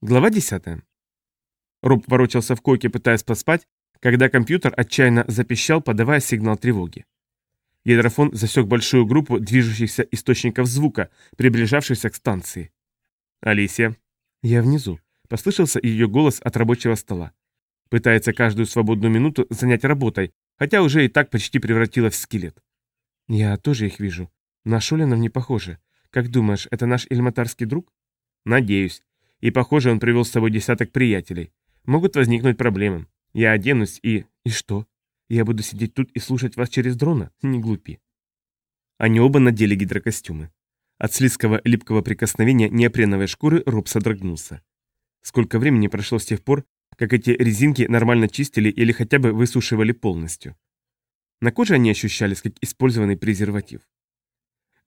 Глава 10. Роб ворочался в койке, пытаясь поспать, когда компьютер отчаянно запищал, подавая сигнал тревоги. Гидрофон засек большую группу движущихся источников звука, приближавшихся к станции. «Алисия». «Я внизу», — послышался ее голос от рабочего стола. Пытается каждую свободную минуту занять работой, хотя уже и так почти превратилась в скелет. «Я тоже их вижу. На Шулинов не похоже. Как думаешь, это наш эльматарский друг?» «Надеюсь и, похоже, он привел с собой десяток приятелей. Могут возникнуть проблемы. Я оденусь и... И что? Я буду сидеть тут и слушать вас через дрона? Не глупи. Они оба надели гидрокостюмы. От слизкого липкого прикосновения неопреновой шкуры Роб содрогнулся. Сколько времени прошло с тех пор, как эти резинки нормально чистили или хотя бы высушивали полностью. На коже они ощущались, как использованный презерватив.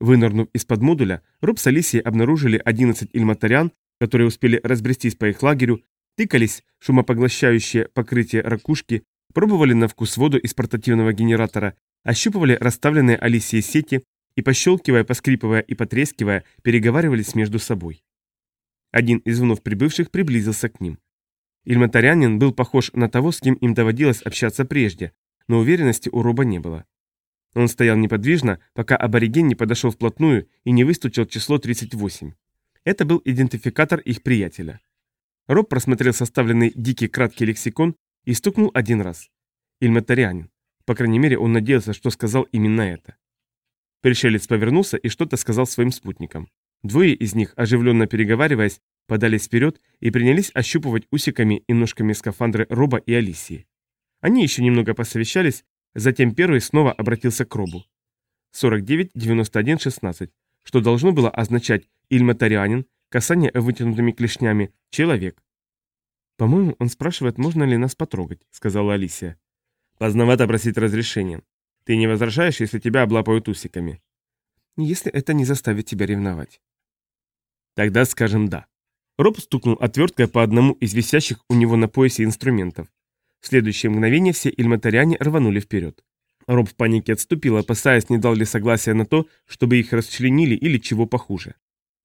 Вынырнув из-под модуля, Роб с Алисией обнаружили 11 ильматариан которые успели разбрестись по их лагерю, тыкались шумопоглощающее покрытие ракушки, пробовали на вкус воду из портативного генератора, ощупывали расставленные Алисией сети и, пощелкивая, поскрипывая и потрескивая, переговаривались между собой. Один из вновь прибывших приблизился к ним. Ильматарянин был похож на того, с кем им доводилось общаться прежде, но уверенности у Роба не было. Он стоял неподвижно, пока абориген не подошел вплотную и не выстучил число 38. Это был идентификатор их приятеля. Роб просмотрел составленный дикий краткий лексикон и стукнул один раз. Ильматарианин. По крайней мере, он надеялся, что сказал именно это. Пришелец повернулся и что-то сказал своим спутникам. Двое из них, оживленно переговариваясь, подались вперед и принялись ощупывать усиками и ножками скафандры Роба и Алисии. Они еще немного посовещались, затем первый снова обратился к Робу. 49-91-16, что должно было означать ильматарианин, касание вытянутыми клешнями, человек. «По-моему, он спрашивает, можно ли нас потрогать», — сказала Алисия. «Поздновато просить разрешения. Ты не возражаешь, если тебя облапают усиками?» «Если это не заставит тебя ревновать». «Тогда скажем «да». Роб стукнул отверткой по одному из висящих у него на поясе инструментов. В следующее мгновение все ильматариане рванули вперед. Роб в панике отступил, опасаясь, не дал ли согласия на то, чтобы их расчленили или чего похуже.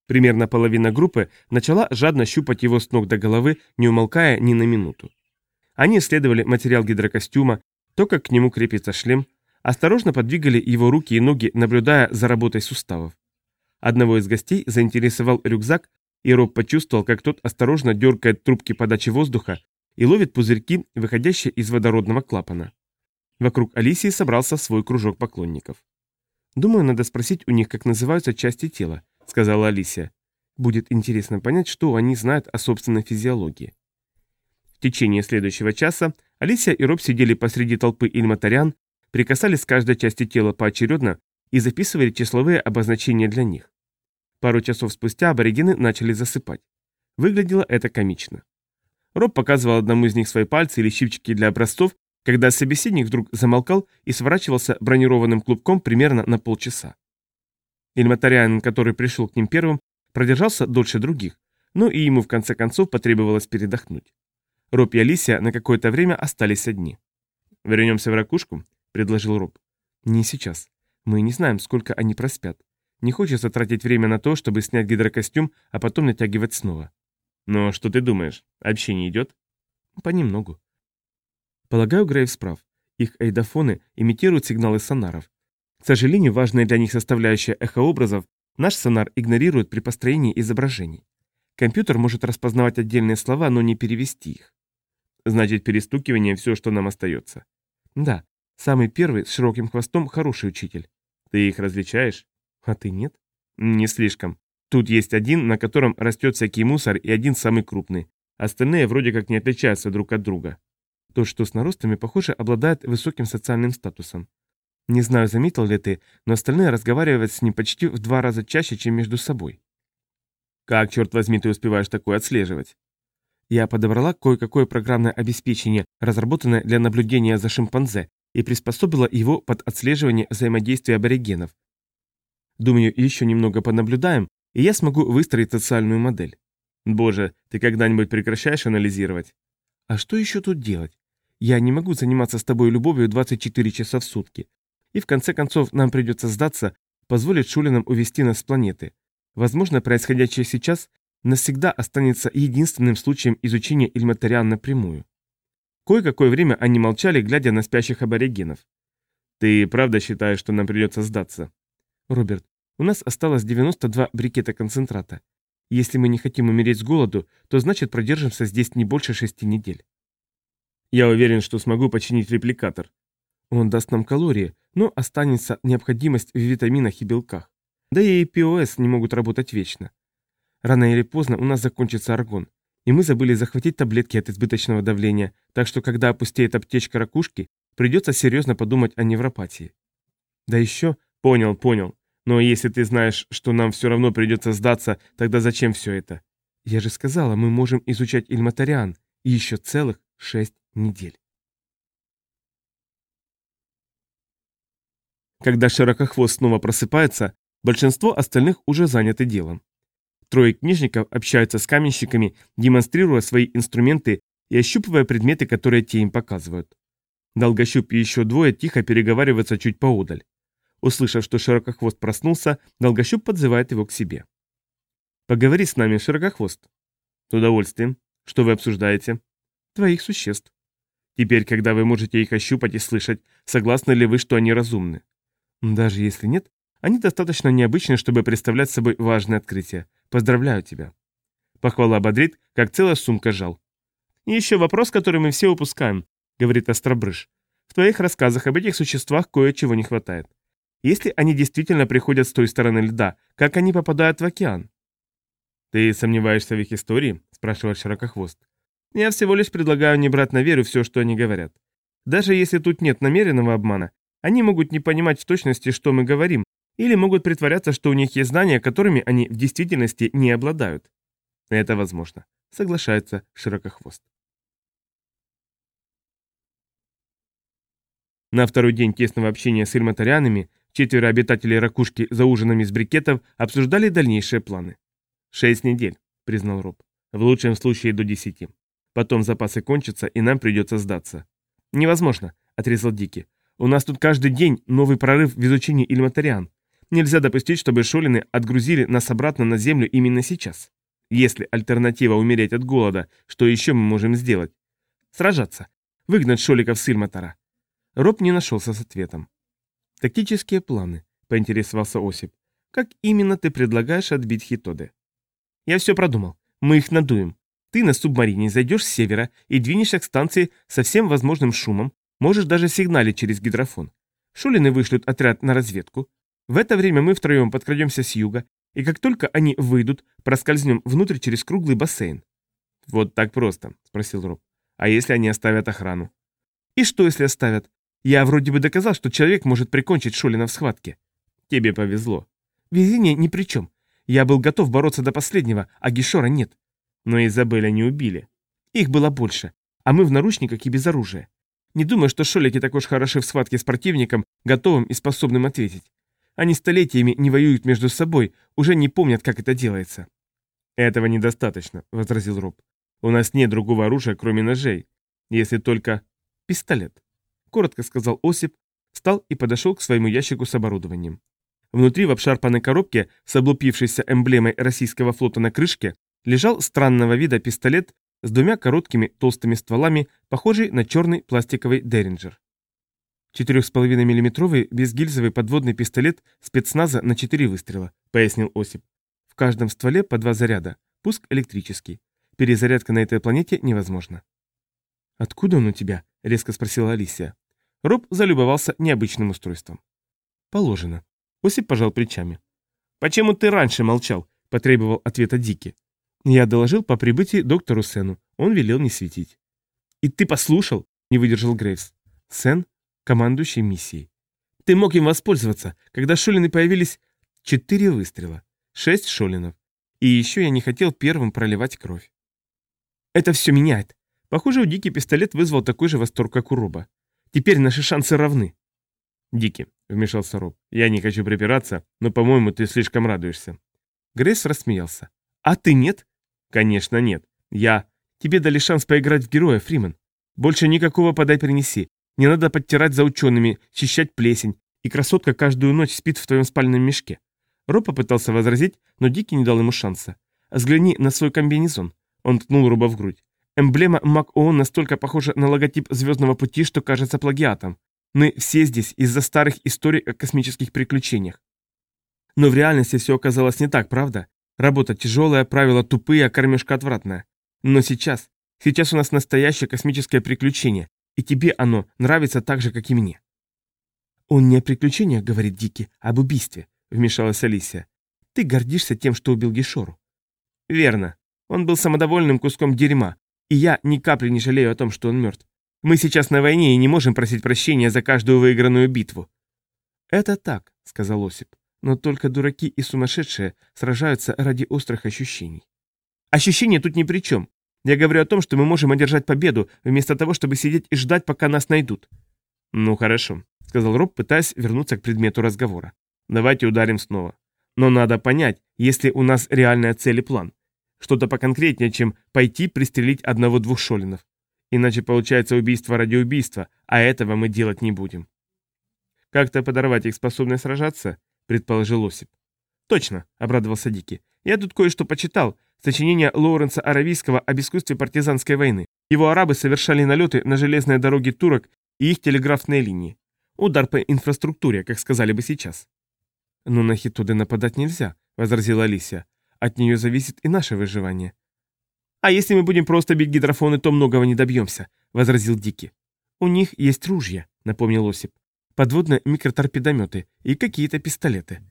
Примерно половина группы начала жадно щупать его с ног до головы, не умолкая ни на минуту. Они исследовали материал гидрокостюма, то, как к нему крепится шлем, осторожно подвигали его руки и ноги, наблюдая за работой суставов. Одного из гостей заинтересовал рюкзак, и Роб почувствовал, как тот осторожно дергает трубки подачи воздуха и ловит пузырьки, выходящие из водородного клапана. Вокруг Алисии собрался свой кружок поклонников. «Думаю, надо спросить у них, как называются части тела», — сказала Алисия. «Будет интересно понять, что они знают о собственной физиологии». В течение следующего часа Алисия и Роб сидели посреди толпы ильматарян, прикасались к каждой части тела поочередно и записывали числовые обозначения для них. Пару часов спустя аборигены начали засыпать. Выглядело это комично. Роб показывал одному из них свои пальцы или щипчики для образцов, когда собеседник вдруг замолкал и сворачивался бронированным клубком примерно на полчаса. Ильматарянин, который пришел к ним первым, продержался дольше других, но и ему в конце концов потребовалось передохнуть. Роб и Алисия на какое-то время остались одни. «Вернемся в ракушку?» – предложил Роб. «Не сейчас. Мы не знаем, сколько они проспят. Не хочется тратить время на то, чтобы снять гидрокостюм, а потом натягивать снова». «Но что ты думаешь? Общение идет?» «Понемногу. Полагаю, Грейвс прав. Их эйдофоны имитируют сигналы сонаров. К сожалению, важная для них составляющая эхообразов наш сонар игнорирует при построении изображений. Компьютер может распознавать отдельные слова, но не перевести их. Значит, перестукивание все, что нам остается. Да, самый первый с широким хвостом хороший учитель. Ты их различаешь? А ты нет? Не слишком. Тут есть один, на котором растет всякий мусор, и один самый крупный. Остальные вроде как не отличаются друг от друга. То, что с наростами, похоже, обладает высоким социальным статусом. Не знаю, заметил ли ты, но остальные разговаривают с ним почти в два раза чаще, чем между собой. Как, черт возьми, ты успеваешь такое отслеживать? Я подобрала кое-какое программное обеспечение, разработанное для наблюдения за шимпанзе, и приспособила его под отслеживание взаимодействия аборигенов. Думаю, еще немного понаблюдаем, и я смогу выстроить социальную модель. Боже, ты когда-нибудь прекращаешь анализировать? А что еще тут делать? Я не могу заниматься с тобой любовью 24 часа в сутки. И в конце концов нам придется сдаться, позволить Шулинам увести нас с планеты. Возможно, происходящее сейчас навсегда останется единственным случаем изучения Ильматариан напрямую. Кое-какое время они молчали, глядя на спящих аборигенов. «Ты правда считаешь, что нам придется сдаться?» «Роберт, у нас осталось 92 брикета концентрата. Если мы не хотим умереть с голоду, то значит продержимся здесь не больше шести недель». «Я уверен, что смогу починить репликатор». «Он даст нам калории, но останется необходимость в витаминах и белках. Да и ПОС не могут работать вечно. Рано или поздно у нас закончится аргон, и мы забыли захватить таблетки от избыточного давления, так что когда опустеет аптечка ракушки, придется серьезно подумать о невропатии. Да еще... Понял, понял. Но если ты знаешь, что нам все равно придется сдаться, тогда зачем все это? Я же сказала, мы можем изучать Ильматариан, и еще целых шесть недель. Когда Широкохвост снова просыпается, большинство остальных уже заняты делом. Трое книжников общаются с каменщиками, демонстрируя свои инструменты и ощупывая предметы, которые те им показывают. Долгощуп и еще двое тихо переговариваются чуть поодаль. Услышав, что Широкохвост проснулся, Долгощуп подзывает его к себе. «Поговори с нами, Широкохвост». «С удовольствием. Что вы обсуждаете?» «Твоих существ». «Теперь, когда вы можете их ощупать и слышать, согласны ли вы, что они разумны?» «Даже если нет, они достаточно необычны, чтобы представлять собой важное открытие. Поздравляю тебя. Похвала бодрит, как целая сумка жал. И еще вопрос, который мы все упускаем, говорит Остробрыж. В твоих рассказах об этих существах кое-чего не хватает. Если они действительно приходят с той стороны льда, как они попадают в океан? Ты сомневаешься в их истории? спрашивает Широкохвост. Я всего лишь предлагаю не брать на веру все, что они говорят. Даже если тут нет намеренного обмана, они могут не понимать в точности, что мы говорим, или могут притворяться, что у них есть знания, которыми они в действительности не обладают. Это возможно, соглашается Широкохвост. На второй день тесного общения с ильматарианами четверо обитателей ракушки за ужинами с брикетов обсуждали дальнейшие планы. «Шесть недель», — признал Роб. «В лучшем случае до десяти. Потом запасы кончатся, и нам придется сдаться». «Невозможно», — отрезал Дики. «У нас тут каждый день новый прорыв в изучении ильматариан. Нельзя допустить, чтобы шолины отгрузили нас обратно на землю именно сейчас. Если альтернатива умереть от голода, что еще мы можем сделать? Сражаться. Выгнать шоликов с Ильматара. Роб не нашелся с ответом. «Тактические планы», — поинтересовался Осип. «Как именно ты предлагаешь отбить Хитоды?» «Я все продумал. Мы их надуем. Ты на субмарине зайдешь с севера и двинешься к станции со всем возможным шумом, можешь даже сигналить через гидрофон. Шулины вышлют отряд на разведку, в это время мы втроем подкрадемся с юга, и как только они выйдут, проскользнем внутрь через круглый бассейн. «Вот так просто», — спросил Роб. «А если они оставят охрану?» «И что, если оставят? Я вроде бы доказал, что человек может прикончить Шолина в схватке». «Тебе повезло». «Везение ни при чем. Я был готов бороться до последнего, а Гишора нет». «Но Изабеля не убили». «Их было больше, а мы в наручниках и без оружия. Не думаю, что шолики так уж хороши в схватке с противником, готовым и способным ответить. Они столетиями не воюют между собой, уже не помнят, как это делается. Этого недостаточно, возразил Роб. У нас нет другого оружия, кроме ножей. Если только пистолет. Коротко сказал Осип, встал и подошел к своему ящику с оборудованием. Внутри в обшарпанной коробке с облупившейся эмблемой российского флота на крышке лежал странного вида пистолет с двумя короткими толстыми стволами, похожий на черный пластиковый Деринджер. 4,5-миллиметровый безгильзовый подводный пистолет спецназа на 4 выстрела, пояснил Осип. В каждом стволе по два заряда, пуск электрический. Перезарядка на этой планете невозможна. «Откуда он у тебя?» — резко спросила Алисия. Роб залюбовался необычным устройством. «Положено». Осип пожал плечами. «Почему ты раньше молчал?» — потребовал ответа Дики. Я доложил по прибытии доктору Сену. Он велел не светить. «И ты послушал?» — не выдержал Грейвс. Сен командующий миссией. Ты мог им воспользоваться, когда шолины появились четыре выстрела, шесть шолинов. И еще я не хотел первым проливать кровь. Это все меняет. Похоже, у Дики пистолет вызвал такой же восторг, как у Роба. Теперь наши шансы равны. Дики, вмешался Роб, я не хочу припираться, но, по-моему, ты слишком радуешься. Грейс рассмеялся. А ты нет? Конечно, нет. Я... Тебе дали шанс поиграть в героя, Фриман. Больше никакого подай-принеси. Не надо подтирать за учеными, чищать плесень, и красотка каждую ночь спит в твоем спальном мешке. Роб попытался возразить, но Дикий не дал ему шанса. взгляни на свой комбинезон». Он ткнул Роба в грудь. Эмблема МАК-ООН настолько похожа на логотип Звездного пути, что кажется плагиатом. Мы все здесь из-за старых историй о космических приключениях. Но в реальности все оказалось не так, правда? Работа тяжелая, правила тупые, а кормежка отвратная. Но сейчас, сейчас у нас настоящее космическое приключение, и тебе оно нравится так же, как и мне. «Он не о приключениях, — говорит Дики, — а об убийстве», — вмешалась Алисия. «Ты гордишься тем, что убил Гешору». «Верно. Он был самодовольным куском дерьма, и я ни капли не жалею о том, что он мертв. Мы сейчас на войне и не можем просить прощения за каждую выигранную битву». «Это так», — сказал Осип. «Но только дураки и сумасшедшие сражаются ради острых ощущений». «Ощущения тут ни при чем. Я говорю о том, что мы можем одержать победу, вместо того, чтобы сидеть и ждать, пока нас найдут». «Ну хорошо сказал Роб, пытаясь вернуться к предмету разговора. Давайте ударим снова. Но надо понять, если у нас реальная цель и план. Что-то поконкретнее, чем пойти пристрелить одного-двух шолинов. Иначе получается убийство ради убийства, а этого мы делать не будем. Как-то подорвать их способность сражаться, предположил Осип. Точно, обрадовался Дики. Я тут кое-что почитал. Сочинение Лоуренса Аравийского об искусстве партизанской войны. Его арабы совершали налеты на железные дороги турок и их телеграфные линии. Удар по инфраструктуре, как сказали бы сейчас. Но на Хитуды нападать нельзя, возразила Алисия. От нее зависит и наше выживание. А если мы будем просто бить гидрофоны, то многого не добьемся, возразил Дики. У них есть ружья, напомнил Осип. Подводные микроторпедометы и какие-то пистолеты.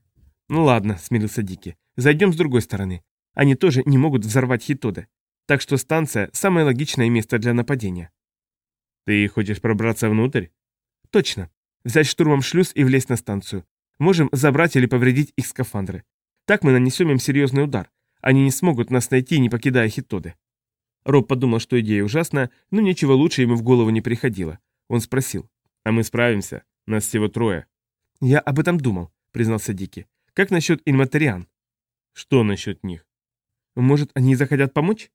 Ну ладно, смирился Дики. Зайдем с другой стороны. Они тоже не могут взорвать Хитоды. Так что станция – самое логичное место для нападения. Ты хочешь пробраться внутрь? Точно. Взять штурмом шлюз и влезть на станцию. Можем забрать или повредить их скафандры. Так мы нанесем им серьезный удар. Они не смогут нас найти, не покидая Хитоды. Роб подумал, что идея ужасная, но ничего лучше ему в голову не приходило. Он спросил. «А мы справимся? Нас всего трое». «Я об этом думал», — признался Дики. «Как насчет инматериан?» «Что насчет них?» «Может, они захотят помочь?»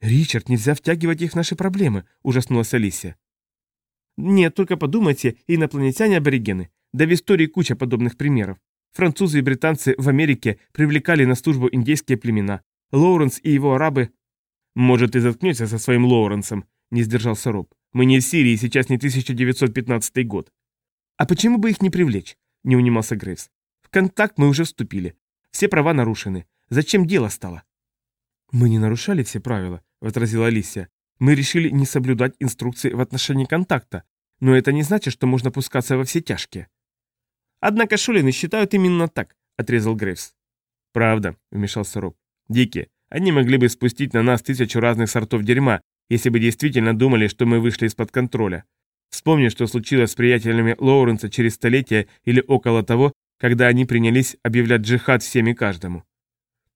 «Ричард, нельзя втягивать их в наши проблемы», — ужаснулась Алисия. Нет, только подумайте, инопланетяне-аборигены. Да в истории куча подобных примеров. Французы и британцы в Америке привлекали на службу индейские племена. Лоуренс и его арабы... Может, ты заткнешься со своим Лоуренсом, не сдержался Роб. Мы не в Сирии, сейчас не 1915 год. А почему бы их не привлечь? Не унимался Грейвс. В контакт мы уже вступили. Все права нарушены. Зачем дело стало? Мы не нарушали все правила, возразила Алисия. Мы решили не соблюдать инструкции в отношении контакта, но это не значит, что можно пускаться во все тяжкие. Однако Шулины считают именно так, отрезал Грейвс. Правда, вмешался Роб. Дики, они могли бы спустить на нас тысячу разных сортов дерьма, если бы действительно думали, что мы вышли из-под контроля. Вспомни, что случилось с приятелями Лоуренса через столетия или около того, когда они принялись объявлять джихад всем и каждому.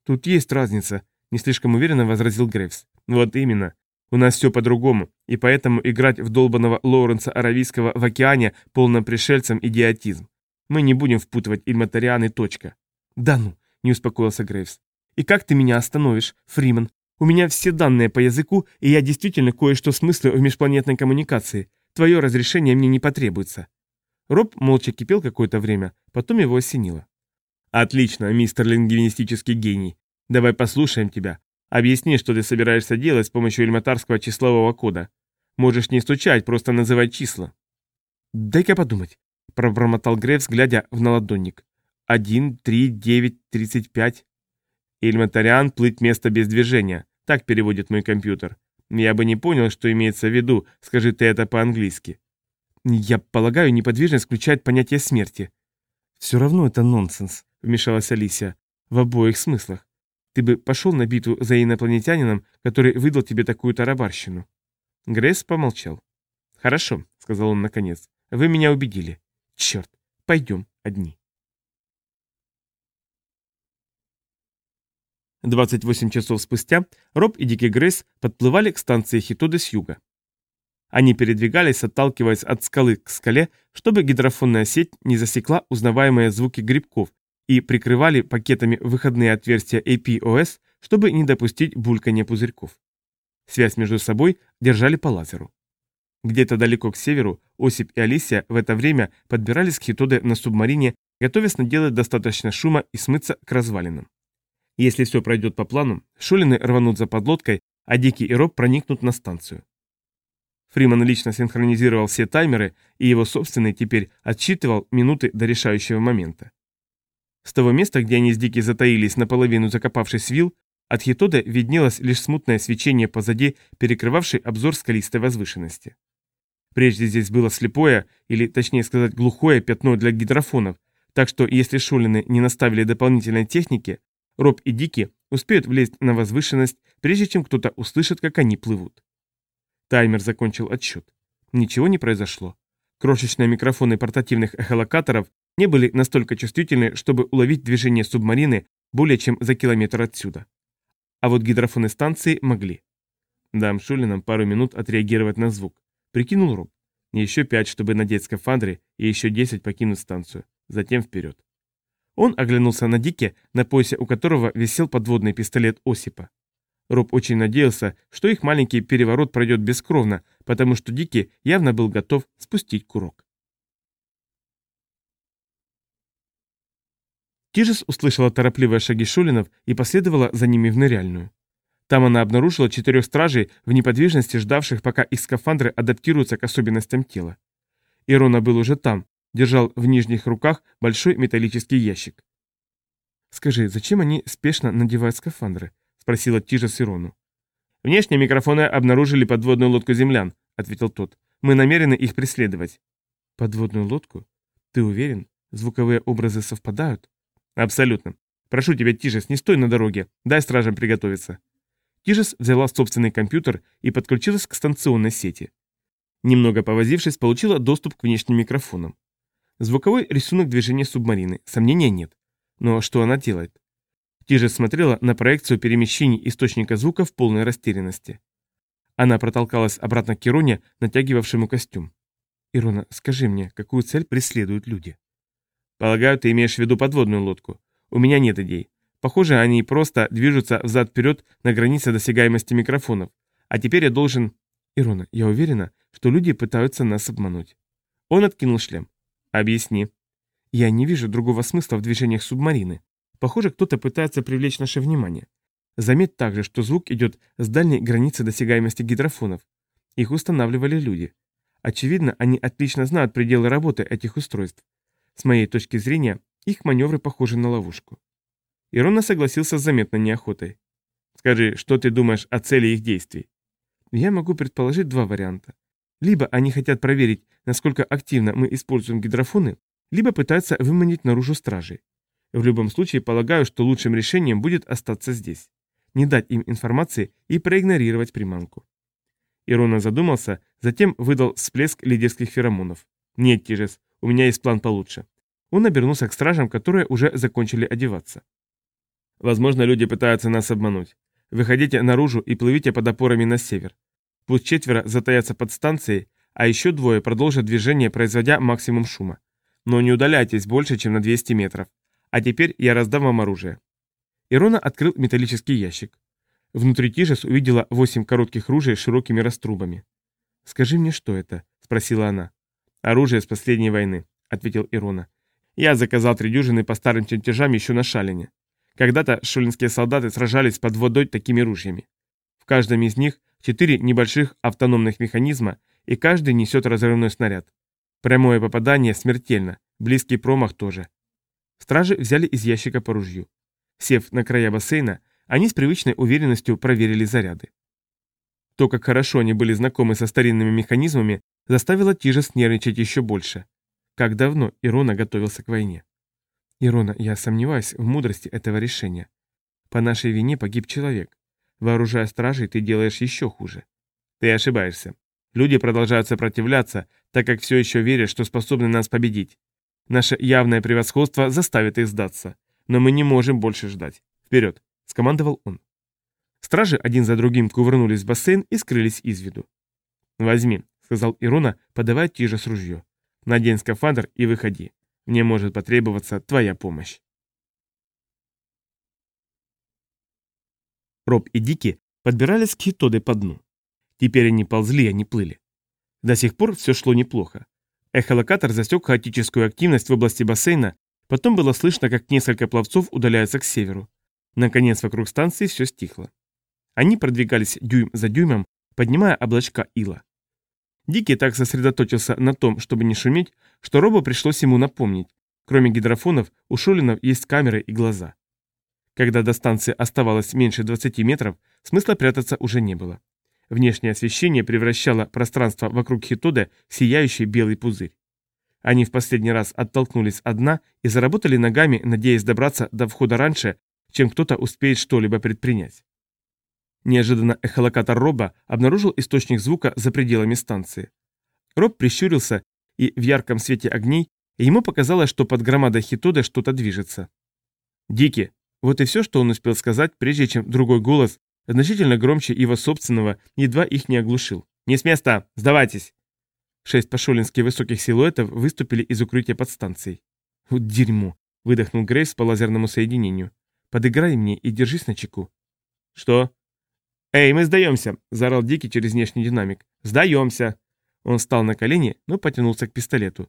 Тут есть разница, не слишком уверенно возразил Грейвс. Вот именно. У нас все по-другому, и поэтому играть в долбанного Лоуренса Аравийского в океане полным пришельцем идиотизм. Мы не будем впутывать Ильматариан и точка. Да ну, не успокоился Грейвс. И как ты меня остановишь, Фриман? У меня все данные по языку, и я действительно кое-что смыслю в межпланетной коммуникации. Твое разрешение мне не потребуется. Роб молча кипел какое-то время, потом его осенило. «Отлично, мистер лингвинистический гений. Давай послушаем тебя. Объясни, что ты собираешься делать с помощью элементарского числового кода. Можешь не стучать, просто называть числа. Дай-ка подумать, пробормотал Грейвс, глядя в наладонник. Один, три, девять, тридцать пять. Элементариан плыть место без движения. Так переводит мой компьютер. Я бы не понял, что имеется в виду, скажи ты это по-английски. Я полагаю, неподвижность включает понятие смерти. Все равно это нонсенс, вмешалась Алисия. В обоих смыслах. Ты бы пошел на битву за инопланетянином, который выдал тебе такую тарабарщину?» Грейс помолчал. «Хорошо», — сказал он наконец. «Вы меня убедили. Черт, пойдем одни». 28 часов спустя Роб и Дикий Грейс подплывали к станции Хитоды с юга. Они передвигались, отталкиваясь от скалы к скале, чтобы гидрофонная сеть не засекла узнаваемые звуки грибков, и прикрывали пакетами выходные отверстия APOS, чтобы не допустить булькания пузырьков. Связь между собой держали по лазеру. Где-то далеко к северу Осип и Алисия в это время подбирались к Хитоде на субмарине, готовясь наделать достаточно шума и смыться к развалинам. Если все пройдет по плану, Шулины рванут за подлодкой, а Дикий и Роб проникнут на станцию. Фриман лично синхронизировал все таймеры, и его собственный теперь отсчитывал минуты до решающего момента. С того места, где они с Дики затаились, наполовину закопавшись в вил, от Хитода виднелось лишь смутное свечение позади, перекрывавшей обзор скалистой возвышенности. Прежде здесь было слепое, или точнее сказать глухое пятно для гидрофонов, так что если Шулины не наставили дополнительной техники, Роб и Дики успеют влезть на возвышенность, прежде чем кто-то услышит, как они плывут. Таймер закончил отсчет. Ничего не произошло. Крошечные микрофоны портативных эхолокаторов не были настолько чувствительны, чтобы уловить движение субмарины более чем за километр отсюда. А вот гидрофоны станции могли. Дам Шулинам пару минут отреагировать на звук. Прикинул Роб. Еще пять, чтобы надеть скафандры, и еще десять покинуть станцию. Затем вперед. Он оглянулся на Дике, на поясе у которого висел подводный пистолет Осипа. Роб очень надеялся, что их маленький переворот пройдет бескровно, потому что Дики явно был готов спустить курок. Тижес услышала торопливые шаги Шулинов и последовала за ними в ныряльную. Там она обнаружила четырех стражей в неподвижности, ждавших, пока их скафандры адаптируются к особенностям тела. Ирона был уже там, держал в нижних руках большой металлический ящик. «Скажи, зачем они спешно надевают скафандры?» — спросила Тижа Сирону. «Внешние микрофоны обнаружили подводную лодку землян», — ответил тот. «Мы намерены их преследовать». «Подводную лодку? Ты уверен? Звуковые образы совпадают?» «Абсолютно. Прошу тебя, Тижес, не стой на дороге. Дай стражам приготовиться». Тижес взяла собственный компьютер и подключилась к станционной сети. Немного повозившись, получила доступ к внешним микрофонам. Звуковой рисунок движения субмарины, сомнения нет. Но что она делает? Тиже смотрела на проекцию перемещений источника звука в полной растерянности. Она протолкалась обратно к Ироне, натягивавшему костюм. «Ирона, скажи мне, какую цель преследуют люди?» «Полагаю, ты имеешь в виду подводную лодку. У меня нет идей. Похоже, они просто движутся взад-вперед на границе досягаемости микрофонов. А теперь я должен...» «Ирона, я уверена, что люди пытаются нас обмануть». Он откинул шлем. «Объясни». «Я не вижу другого смысла в движениях субмарины. Похоже, кто-то пытается привлечь наше внимание. Заметь также, что звук идет с дальней границы досягаемости гидрофонов. Их устанавливали люди. Очевидно, они отлично знают пределы работы этих устройств. С моей точки зрения, их маневры похожи на ловушку. Ирона согласился с заметной неохотой. «Скажи, что ты думаешь о цели их действий?» Я могу предположить два варианта. Либо они хотят проверить, насколько активно мы используем гидрофоны, либо пытаются выманить наружу стражей. В любом случае, полагаю, что лучшим решением будет остаться здесь. Не дать им информации и проигнорировать приманку. Ирона задумался, затем выдал всплеск лидерских феромонов. «Нет, Тижес, у меня есть план получше». Он обернулся к стражам, которые уже закончили одеваться. «Возможно, люди пытаются нас обмануть. Выходите наружу и плывите под опорами на север. Пусть четверо затаятся под станцией, а еще двое продолжат движение, производя максимум шума. Но не удаляйтесь больше, чем на 200 метров. А теперь я раздам вам оружие». Ирона открыл металлический ящик. Внутри Тижес увидела восемь коротких ружей с широкими раструбами. «Скажи мне, что это?» – спросила она. «Оружие с последней войны», – ответил Ирона. «Я заказал три дюжины по старым чертежам еще на Шалине. Когда-то шулинские солдаты сражались под водой такими ружьями. В каждом из них четыре небольших автономных механизма, и каждый несет разрывной снаряд. Прямое попадание смертельно, близкий промах тоже. Стражи взяли из ящика по ружью. Сев на края бассейна, они с привычной уверенностью проверили заряды. То, как хорошо они были знакомы со старинными механизмами, заставило Тижес нервничать еще больше. Как давно Ирона готовился к войне. Ирона, я сомневаюсь в мудрости этого решения. По нашей вине погиб человек. Вооружая стражей, ты делаешь еще хуже. Ты ошибаешься. Люди продолжают сопротивляться, так как все еще верят, что способны нас победить. Наше явное превосходство заставит их сдаться. Но мы не можем больше ждать. Вперед!» – скомандовал он. Стражи один за другим кувырнулись в бассейн и скрылись из виду. «Возьми», — сказал Ирона, подавая тиже с ружье. «Надень скафандр и выходи. Мне может потребоваться твоя помощь». Роб и Дики подбирались к Хитоде по дну. Теперь они ползли, а не плыли. До сих пор все шло неплохо. Эхолокатор засек хаотическую активность в области бассейна, потом было слышно, как несколько пловцов удаляются к северу. Наконец вокруг станции все стихло. Они продвигались дюйм за дюймом, поднимая облачка ила. Дикий так сосредоточился на том, чтобы не шуметь, что Робу пришлось ему напомнить. Кроме гидрофонов, у Шолинов есть камеры и глаза. Когда до станции оставалось меньше 20 метров, смысла прятаться уже не было. Внешнее освещение превращало пространство вокруг Хитода в сияющий белый пузырь. Они в последний раз оттолкнулись от дна и заработали ногами, надеясь добраться до входа раньше, чем кто-то успеет что-либо предпринять. Неожиданно эхолокатор Роба обнаружил источник звука за пределами станции. Роб прищурился, и в ярком свете огней ему показалось, что под громадой Хитода что-то движется. «Дики!» Вот и все, что он успел сказать, прежде чем другой голос, значительно громче его собственного, едва их не оглушил. «Не с места! Сдавайтесь!» Шесть пошолински высоких силуэтов выступили из укрытия под станцией. «Вот дерьмо!» — выдохнул Грейс по лазерному соединению. «Подыграй мне и держись на чеку». «Что?» «Эй, мы сдаемся!» — заорал Дикий через внешний динамик. «Сдаемся!» Он встал на колени, но потянулся к пистолету.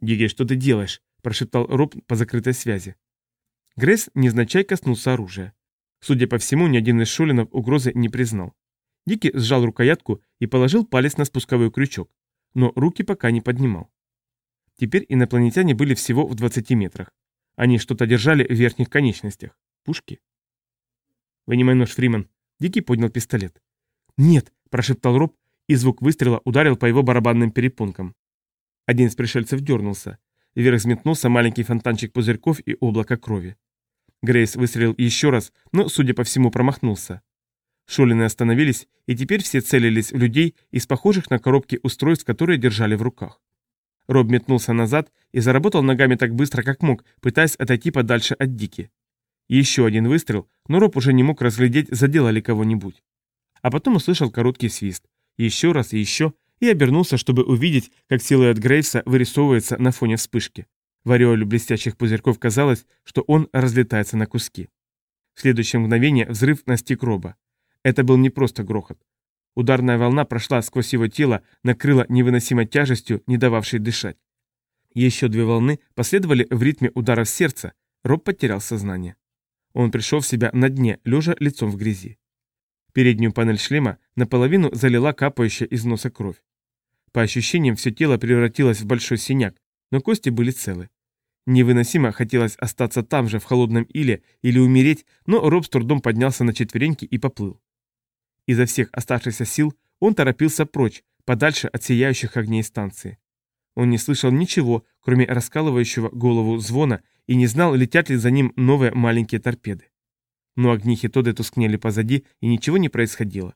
«Дикий, что ты делаешь?» — прошептал Роб по закрытой связи. Грейс незначай коснулся оружия. Судя по всему, ни один из шулинов угрозы не признал. Дикий сжал рукоятку и положил палец на спусковой крючок, но руки пока не поднимал. Теперь инопланетяне были всего в 20 метрах. Они что-то держали в верхних конечностях. Пушки. «Вынимай нож, Фриман». Дикий поднял пистолет. «Нет», – прошептал Роб, и звук выстрела ударил по его барабанным перепонкам. Один из пришельцев дернулся. Вверх взметнулся маленький фонтанчик пузырьков и облако крови. Грейс выстрелил еще раз, но, судя по всему, промахнулся. Шолины остановились, и теперь все целились в людей из похожих на коробки устройств, которые держали в руках. Роб метнулся назад и заработал ногами так быстро, как мог, пытаясь отойти подальше от Дики. Еще один выстрел, но Роб уже не мог разглядеть, задело ли кого-нибудь. А потом услышал короткий свист. Еще раз и еще, и обернулся, чтобы увидеть, как силуэт Грейвса вырисовывается на фоне вспышки. В ореоле блестящих пузырьков казалось, что он разлетается на куски. В следующее мгновение взрыв настиг Роба. Это был не просто грохот. Ударная волна прошла сквозь его тело, накрыла невыносимой тяжестью, не дававшей дышать. Еще две волны последовали в ритме ударов сердца. Роб потерял сознание. Он пришел в себя на дне, лежа лицом в грязи. Переднюю панель шлема наполовину залила капающая из носа кровь. По ощущениям, все тело превратилось в большой синяк, но кости были целы. Невыносимо хотелось остаться там же, в холодном иле, или умереть, но Роб с трудом поднялся на четвереньки и поплыл. Изо всех оставшихся сил он торопился прочь, подальше от сияющих огней станции. Он не слышал ничего, кроме раскалывающего голову звона, и не знал, летят ли за ним новые маленькие торпеды. Но огни Хитоды тускнели позади, и ничего не происходило.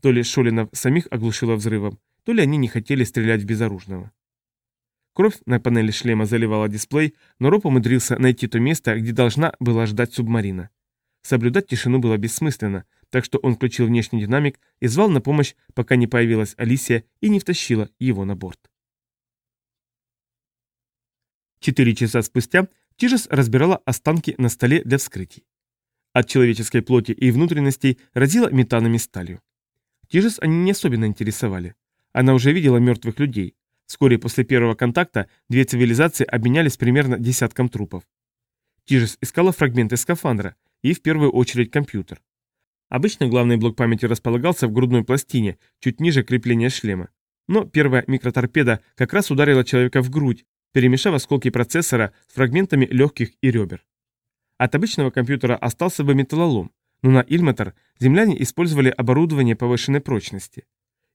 То ли Шолинов самих оглушило взрывом, то ли они не хотели стрелять в безоружного. Кровь на панели шлема заливала дисплей, но Роб умудрился найти то место, где должна была ждать субмарина. Соблюдать тишину было бессмысленно, так что он включил внешний динамик и звал на помощь, пока не появилась Алисия и не втащила его на борт. Четыре часа спустя Тижес разбирала останки на столе для вскрытий. От человеческой плоти и внутренностей разило метанами сталью. Тижес они не особенно интересовали. Она уже видела мертвых людей. Вскоре после первого контакта две цивилизации обменялись примерно десятком трупов. Тижес искала фрагменты скафандра и в первую очередь компьютер. Обычно главный блок памяти располагался в грудной пластине, чуть ниже крепления шлема. Но первая микроторпеда как раз ударила человека в грудь, перемешав осколки процессора с фрагментами легких и ребер. От обычного компьютера остался бы металлолом, но на Ильматор земляне использовали оборудование повышенной прочности.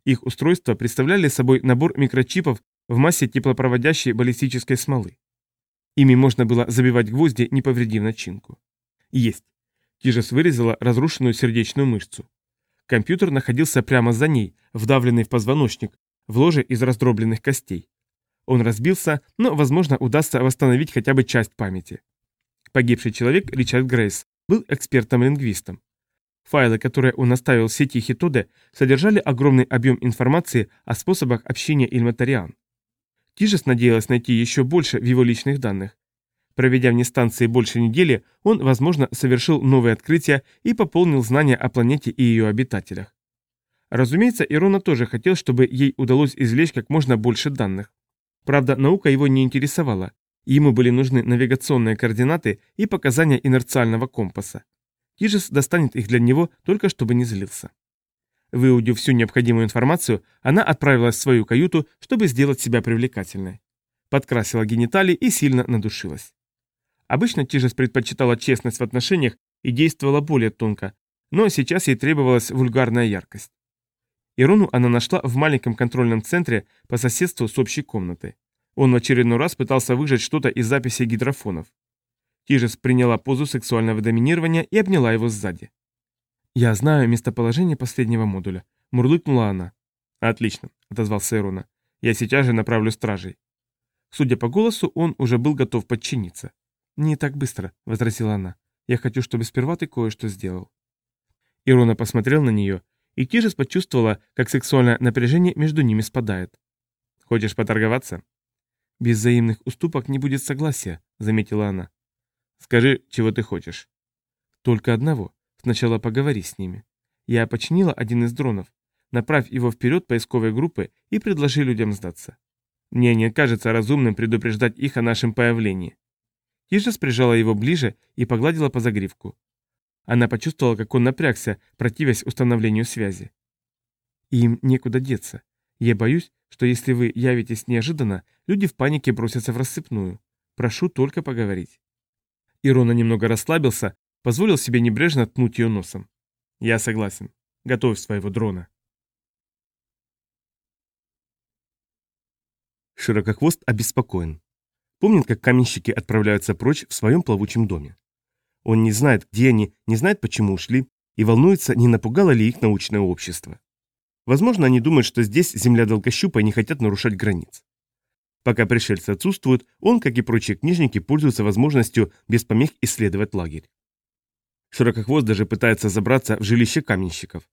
Их устройства представляли собой набор микрочипов в массе теплопроводящей баллистической смолы. Ими можно было забивать гвозди, не повредив начинку. Есть. Тижес вырезала разрушенную сердечную мышцу. Компьютер находился прямо за ней, вдавленный в позвоночник, в ложе из раздробленных костей. Он разбился, но, возможно, удастся восстановить хотя бы часть памяти. Погибший человек, Ричард Грейс, был экспертом-лингвистом. Файлы, которые он оставил в сети Хитоде, содержали огромный объем информации о способах общения Ильматариан. Тижес надеялась найти еще больше в его личных данных. Проведя вне станции больше недели, он, возможно, совершил новые открытия и пополнил знания о планете и ее обитателях. Разумеется, Ирона тоже хотел, чтобы ей удалось извлечь как можно больше данных. Правда, наука его не интересовала. Ему были нужны навигационные координаты и показания инерциального компаса. Тижес достанет их для него, только чтобы не злился. Выудив всю необходимую информацию, она отправилась в свою каюту, чтобы сделать себя привлекательной. Подкрасила гениталии и сильно надушилась. Обычно Тижес предпочитала честность в отношениях и действовала более тонко, но сейчас ей требовалась вульгарная яркость. Ирону она нашла в маленьком контрольном центре по соседству с общей комнатой. Он в очередной раз пытался выжать что-то из записи гидрофонов. Тижес приняла позу сексуального доминирования и обняла его сзади. «Я знаю местоположение последнего модуля», — мурлыкнула она. «Отлично», — отозвался Ирона. «Я сейчас же направлю стражей». Судя по голосу, он уже был готов подчиниться. «Не так быстро», — возразила она. «Я хочу, чтобы сперва ты кое-что сделал». Ирона посмотрел на нее, и Тижес почувствовала, как сексуальное напряжение между ними спадает. «Хочешь поторговаться?» «Без взаимных уступок не будет согласия», — заметила она. «Скажи, чего ты хочешь». «Только одного. Сначала поговори с ними. Я починила один из дронов. Направь его вперед поисковой группы и предложи людям сдаться. Мне не кажется разумным предупреждать их о нашем появлении». Тижес прижала его ближе и погладила по загривку. Она почувствовала, как он напрягся, противясь установлению связи. Им некуда деться. Я боюсь, что если вы явитесь неожиданно, люди в панике бросятся в рассыпную. Прошу только поговорить. Ирона немного расслабился, позволил себе небрежно ткнуть ее носом. Я согласен. Готовь своего дрона. Широкохвост обеспокоен. Помнит, как каменщики отправляются прочь в своем плавучем доме. Он не знает, где они, не знает, почему ушли, и волнуется, не напугало ли их научное общество. Возможно, они думают, что здесь земля долгощупа и не хотят нарушать границ. Пока пришельцы отсутствуют, он, как и прочие книжники, пользуется возможностью без помех исследовать лагерь. Широкохвост даже пытается забраться в жилище каменщиков.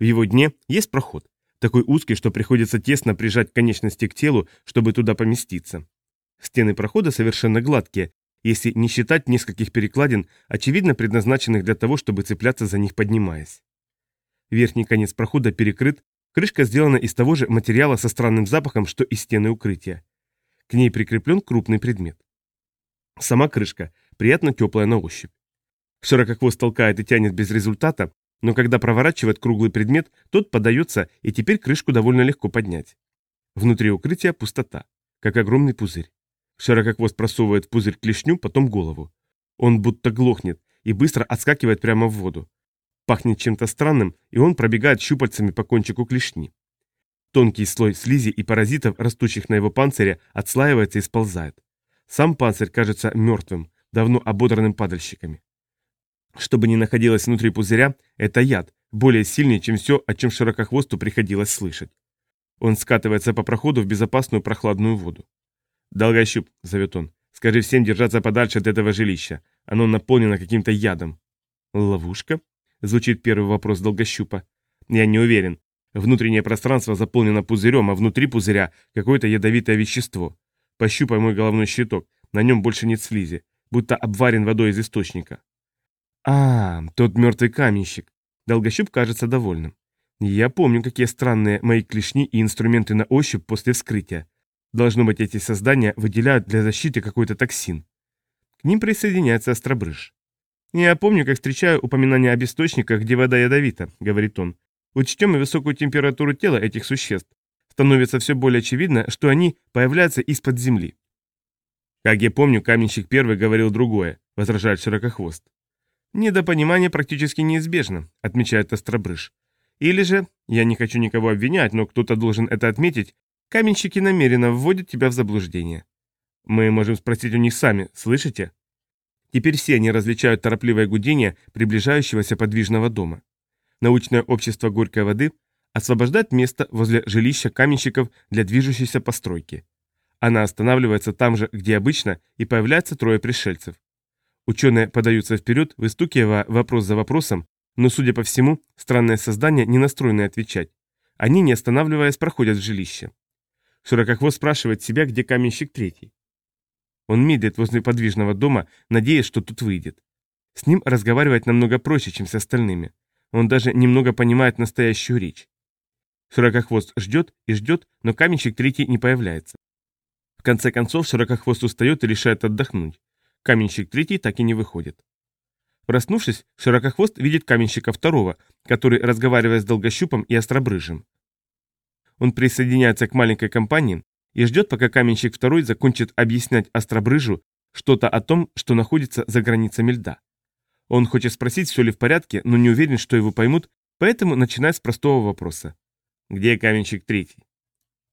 В его дне есть проход, такой узкий, что приходится тесно прижать конечности к телу, чтобы туда поместиться. Стены прохода совершенно гладкие, если не считать нескольких перекладин, очевидно предназначенных для того, чтобы цепляться за них поднимаясь. Верхний конец прохода перекрыт, крышка сделана из того же материала со странным запахом, что и стены укрытия. К ней прикреплен крупный предмет. Сама крышка приятно теплая на ощупь. Широкохвост толкает и тянет без результата, но когда проворачивает круглый предмет, тот подается, и теперь крышку довольно легко поднять. Внутри укрытия пустота, как огромный пузырь. Широкохвост просовывает в пузырь клешню, потом голову. Он будто глохнет и быстро отскакивает прямо в воду. Пахнет чем-то странным, и он пробегает щупальцами по кончику клешни. Тонкий слой слизи и паразитов, растущих на его панцире, отслаивается и сползает. Сам панцирь кажется мертвым, давно ободранным падальщиками. Что бы ни находилось внутри пузыря, это яд, более сильный, чем все, о чем широкохвосту приходилось слышать. Он скатывается по проходу в безопасную прохладную воду. «Долгощуп», — зовет он, — «скажи всем держаться подальше от этого жилища. Оно наполнено каким-то ядом». «Ловушка?» — звучит первый вопрос Долгощупа. «Я не уверен. Внутреннее пространство заполнено пузырем, а внутри пузыря какое-то ядовитое вещество. Пощупай мой головной щиток, на нем больше нет слизи, будто обварен водой из источника». «А, тот мертвый каменщик». Долгощуп кажется довольным. «Я помню, какие странные мои клешни и инструменты на ощупь после вскрытия. Должно быть, эти создания выделяют для защиты какой-то токсин. К ним присоединяется остробрыж. «Я помню, как встречаю упоминания об источниках, где вода ядовита», — говорит он. «Учтем и высокую температуру тела этих существ. Становится все более очевидно, что они появляются из-под земли». «Как я помню, каменщик первый говорил другое», — возражает Широкохвост. «Недопонимание практически неизбежно», — отмечает Остробрыж. «Или же, я не хочу никого обвинять, но кто-то должен это отметить, Каменщики намеренно вводят тебя в заблуждение. Мы можем спросить у них сами, слышите? Теперь все они различают торопливое гудение приближающегося подвижного дома. Научное общество горькой воды освобождает место возле жилища каменщиков для движущейся постройки. Она останавливается там же, где обычно, и появляется трое пришельцев. Ученые подаются вперед, выстукивая вопрос за вопросом, но, судя по всему, странное создание не настроены отвечать. Они, не останавливаясь, проходят в жилище. Широкохвост спрашивает себя, где каменщик третий. Он медлит возле подвижного дома, надеясь, что тут выйдет. С ним разговаривать намного проще, чем с остальными. Он даже немного понимает настоящую речь. Широкохвост ждет и ждет, но каменщик третий не появляется. В конце концов, Широкохвост устает и решает отдохнуть. Каменщик третий так и не выходит. Проснувшись, Широкохвост видит каменщика второго, который разговаривает с Долгощупом и Остробрыжим. Он присоединяется к маленькой компании и ждет, пока каменщик второй закончит объяснять Остробрыжу что-то о том, что находится за границами льда. Он хочет спросить, все ли в порядке, но не уверен, что его поймут, поэтому начинает с простого вопроса. «Где каменщик третий?»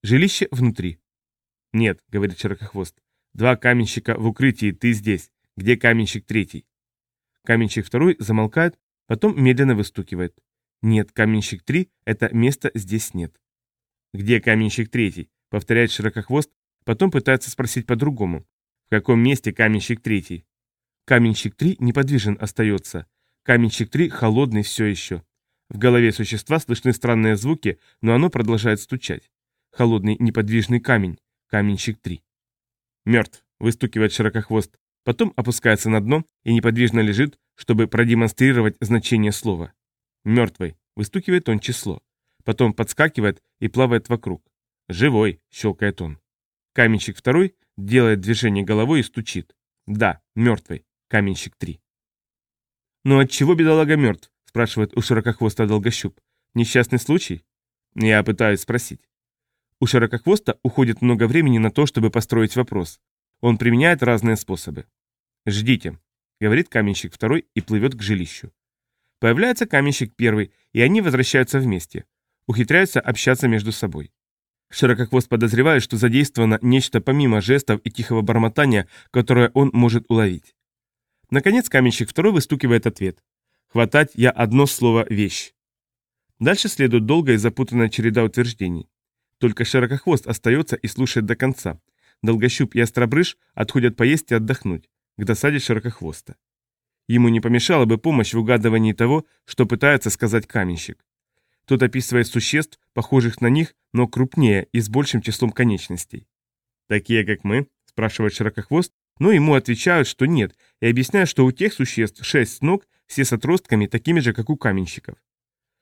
«Жилище внутри». «Нет», — говорит Широкохвост. «Два каменщика в укрытии, ты здесь. Где каменщик третий?» Каменщик второй замолкает, потом медленно выстукивает. «Нет, каменщик три, это места здесь нет». «Где каменщик третий?» — повторяет Широкохвост, потом пытается спросить по-другому. «В каком месте каменщик третий?» Каменщик 3 неподвижен остается. Каменщик 3 холодный все еще. В голове существа слышны странные звуки, но оно продолжает стучать. Холодный неподвижный камень. Каменщик 3. Мертв, выстукивает широкохвост. Потом опускается на дно и неподвижно лежит, чтобы продемонстрировать значение слова. Мертвый, выстукивает он число. Потом подскакивает и плавает вокруг. Живой, щелкает он. Каменщик второй делает движение головой и стучит. Да, мертвый. Каменщик 3. «Ну отчего бедолага мертв?» – спрашивает у широкохвоста долгощуп. «Несчастный случай?» Я пытаюсь спросить. У широкохвоста уходит много времени на то, чтобы построить вопрос. Он применяет разные способы. «Ждите», — говорит каменщик второй и плывет к жилищу. Появляется каменщик первый, и они возвращаются вместе. Ухитряются общаться между собой. Широкохвост подозревает, что задействовано нечто помимо жестов и тихого бормотания, которое он может уловить. Наконец каменщик второй выстукивает ответ. Хватать я одно слово «вещь». Дальше следует долгая и запутанная череда утверждений. Только широкохвост остается и слушает до конца. Долгощуп и остробрыж отходят поесть и отдохнуть, к досаде широкохвоста. Ему не помешала бы помощь в угадывании того, что пытается сказать каменщик. Тот описывает существ, похожих на них, но крупнее и с большим числом конечностей. «Такие, как мы?» – спрашивает широкохвост, но ему отвечают, что нет, и объясняют, что у тех существ шесть ног, все с отростками, такими же, как у каменщиков.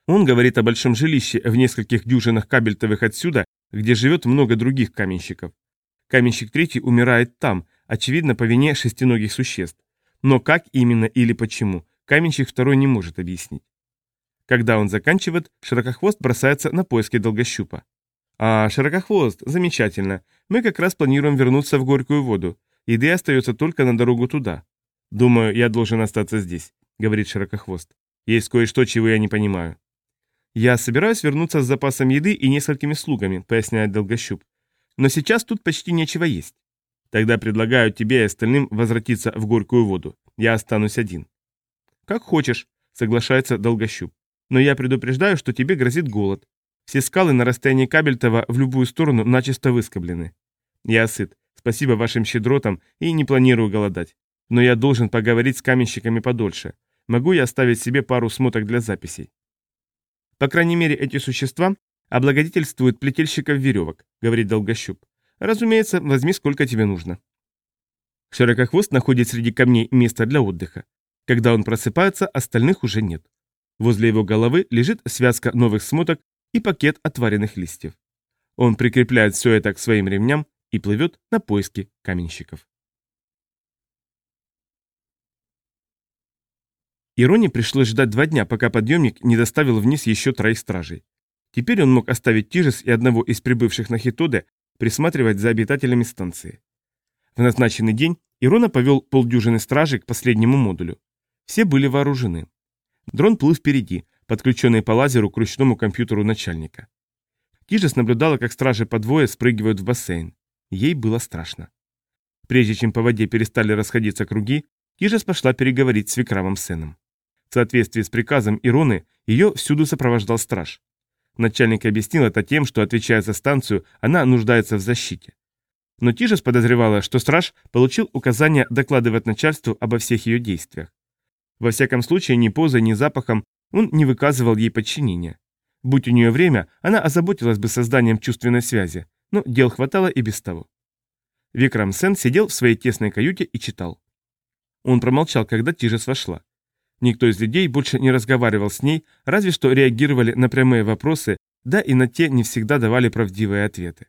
Он говорит о большом жилище в нескольких дюжинах кабельтовых отсюда, где живет много других каменщиков. Каменщик третий умирает там, очевидно, по вине шестиногих существ. Но как именно или почему, каменщик второй не может объяснить. Когда он заканчивает, Широкохвост бросается на поиски Долгощупа. «А, Широкохвост, замечательно. Мы как раз планируем вернуться в Горькую воду. Еды остается только на дорогу туда. Думаю, я должен остаться здесь, говорит Широкохвост. Есть кое-что, чего я не понимаю. Я собираюсь вернуться с запасом еды и несколькими слугами, поясняет Долгощуп. Но сейчас тут почти нечего есть. Тогда предлагаю тебе и остальным возвратиться в горькую воду. Я останусь один. Как хочешь, соглашается Долгощуп. Но я предупреждаю, что тебе грозит голод. Все скалы на расстоянии Кабельтова в любую сторону начисто выскоблены. Я сыт. Спасибо вашим щедротам и не планирую голодать. Но я должен поговорить с каменщиками подольше. Могу я оставить себе пару смоток для записей? По крайней мере, эти существа облагодетельствуют плетельщиков веревок, говорит Долгощуп. Разумеется, возьми сколько тебе нужно. Широкохвост находит среди камней место для отдыха. Когда он просыпается, остальных уже нет. Возле его головы лежит связка новых смоток и пакет отваренных листьев. Он прикрепляет все это к своим ремням и плывет на поиски каменщиков. Ироне пришлось ждать два дня, пока подъемник не доставил вниз еще троих стражей. Теперь он мог оставить Тижес и одного из прибывших на Хитоде присматривать за обитателями станции. В назначенный день Ирона повел полдюжины стражей к последнему модулю. Все были вооружены. Дрон плыл впереди, подключенный по лазеру к ручному компьютеру начальника. Тижес наблюдала, как стражи по двое спрыгивают в бассейн. Ей было страшно. Прежде чем по воде перестали расходиться круги, Кижес пошла переговорить с Викрамом Сеном. В соответствии с приказом Ироны, ее всюду сопровождал страж. Начальник объяснил это тем, что, отвечая за станцию, она нуждается в защите. Но Тижес подозревала, что страж получил указание докладывать начальству обо всех ее действиях. Во всяком случае, ни позой, ни запахом он не выказывал ей подчинения. Будь у нее время, она озаботилась бы созданием чувственной связи, но дел хватало и без того. Викрам Сен сидел в своей тесной каюте и читал. Он промолчал, когда Тижес вошла. Никто из людей больше не разговаривал с ней, разве что реагировали на прямые вопросы, да и на те не всегда давали правдивые ответы.